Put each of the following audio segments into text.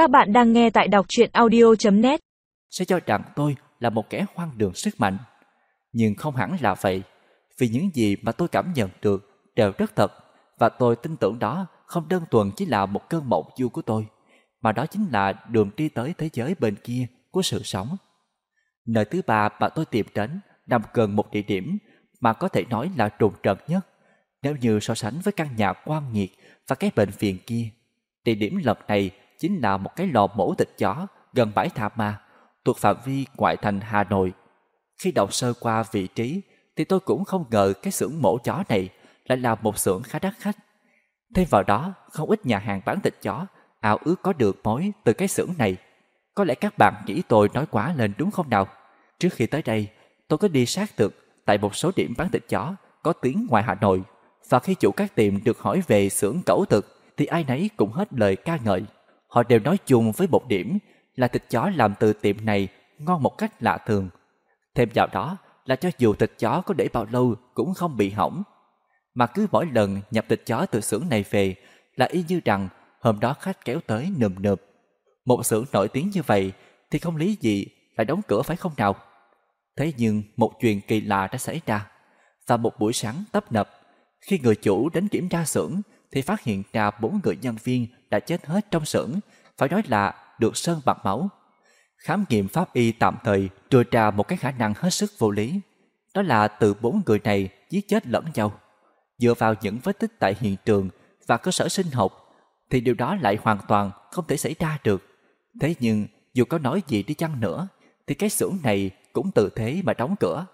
Các bạn đang nghe tại đọc truyện audio.net Sẽ cho rằng tôi là một kẻ hoang đường sức mạnh. Nhưng không hẳn là vậy, vì những gì mà tôi cảm nhận được đều rất thật và tôi tin tưởng đó không đơn thuần chỉ là một cơn mộng du của tôi, mà đó chính là đường đi tới thế giới bên kia của sự sống. Nơi thứ ba mà tôi tìm đến nằm gần một địa điểm mà có thể nói là trùng trần nhất nếu như so sánh với căn nhà quan nghiệt và cái bệnh viện kia. Địa điểm lần này chính là một cái lò mổ thịt chó gần bãi Thả Ma, thuộc phạm vi ngoại thành Hà Nội. Khi đọc sơ qua vị trí thì tôi cũng không ngờ cái xưởng mổ chó này lại là một xưởng khá đắt khách. Thêm vào đó, không ít nhà hàng bán thịt chó ảo ước có được mối từ cái xưởng này. Có lẽ các bạn nghĩ tôi nói quá lên đúng không nào? Trước khi tới đây, tôi có đi xác thực tại một số điểm bán thịt chó có tiếng ngoài Hà Nội. Và khi chủ các tiệm được hỏi về xưởng cẩu thực thì ai nấy cũng hết lời ca ngợi. Họ đều nói chung với một điểm là thịt chó làm từ tiệm này ngon một cách lạ thường. Thêm vào đó là cho dù thịt chó có để bao lâu cũng không bị hỏng. Mà cứ mỗi lần nhập thịt chó từ xưởng này về là y như rằng hôm đó khách kéo tới nườm nượp. Một xưởng nổi tiếng như vậy thì không lý gì lại đóng cửa phải không nào? Thế nhưng một chuyện kỳ lạ đã xảy ra. Và một buổi sáng tấp nập, khi người chủ đến kiểm tra xưởng thì phát hiện ra bốn người nhân viên đã chết hết trong xưởng, phải nói là được sơn bạc máu. Khám nghiệm pháp y tạm thời đưa ra một cái khả năng hết sức vô lý. Đó là từ bốn người này giết chết lẫn nhau. Dựa vào những vết tích tại hiện trường và cơ sở sinh học, thì điều đó lại hoàn toàn không thể xảy ra được. Thế nhưng, dù có nói gì đi chăng nữa, thì cái xưởng này cũng tự thế mà đóng cửa.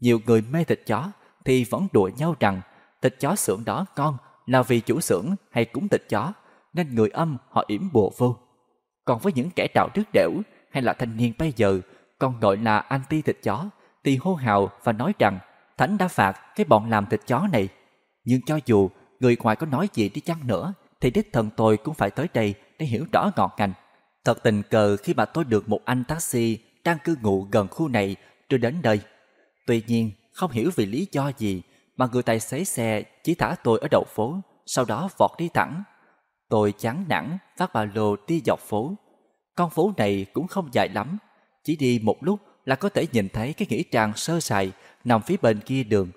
Nhiều người mê thịt chó thì vẫn đùa nhau rằng thịt chó xưởng đó ngon là vì chủ xưởng hay cúng thịt chó nên người âm họ yểm bùa vô. Còn với những kẻ đạo đức đẻo hay là thanh niên bây giờ còn gọi là anti thịt chó thì hô hào và nói rằng Thánh đã phạt cái bọn làm thịt chó này. Nhưng cho dù người ngoài có nói gì đi chăng nữa thì đích thần tôi cũng phải tới đây để hiểu rõ ngọn ngành. Thật tình cờ khi mà tôi được một anh taxi đang cư ngụ gần khu này đưa đến đây. Tuy nhiên, không hiểu vì lý do gì mà người tài xế xe chỉ thả tôi ở đầu phố, sau đó vọt đi thẳng. Tôi chán nản vác ba lô đi dọc phố. Con phố này cũng không dài lắm, chỉ đi một lúc là có thể nhìn thấy cái nghĩa trang sơ sài nằm phía bên kia đường.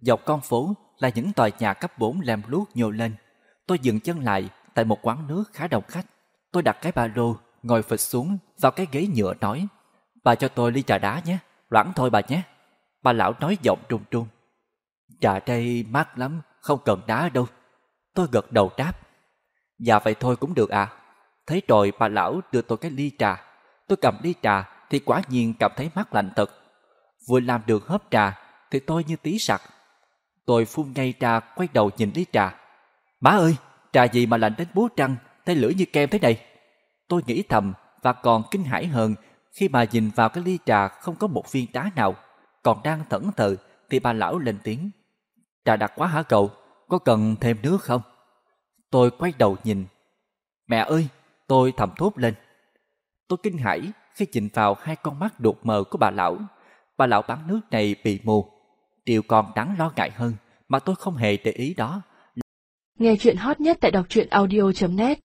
Dọc con phố là những tòa nhà cấp 4 lem luốc nhô lên. Tôi dừng chân lại tại một quán nước khá đông khách. Tôi đặt cái ba lô, ngồi phịch xuống vào cái ghế nhựa nói. Bà cho tôi ly trà đá nhé, loãng thôi bà nhé. Bà lão nói giọng trung trung. Trà đây mát lắm, không cần đá đâu. Tôi gật đầu đáp. Dạ vậy thôi cũng được à. Thấy rồi bà lão đưa tôi cái ly trà. Tôi cầm ly trà thì quả nhiên cảm thấy mát lạnh thật. Vừa làm được hớp trà thì tôi như tí sặc. Tôi phun ngay trà quay đầu nhìn ly trà. Má ơi, trà gì mà lạnh đến búa trăng, tay lưỡi như kem thế này. Tôi nghĩ thầm và còn kinh hãi hơn khi mà nhìn vào cái ly trà không có một viên đá nào. Còn đang thẫn thờ thì bà lão lên tiếng. Trà đặc quá hả cậu, có cần thêm nước không? Tôi quay đầu nhìn. Mẹ ơi, tôi thầm thốt lên. Tôi kinh hãi khi nhìn vào hai con mắt đột mờ của bà lão. Bà lão bán nước này bị mù. Điều còn đáng lo ngại hơn mà tôi không hề để ý đó. Nghe chuyện hot nhất tại đọc truyện audio.net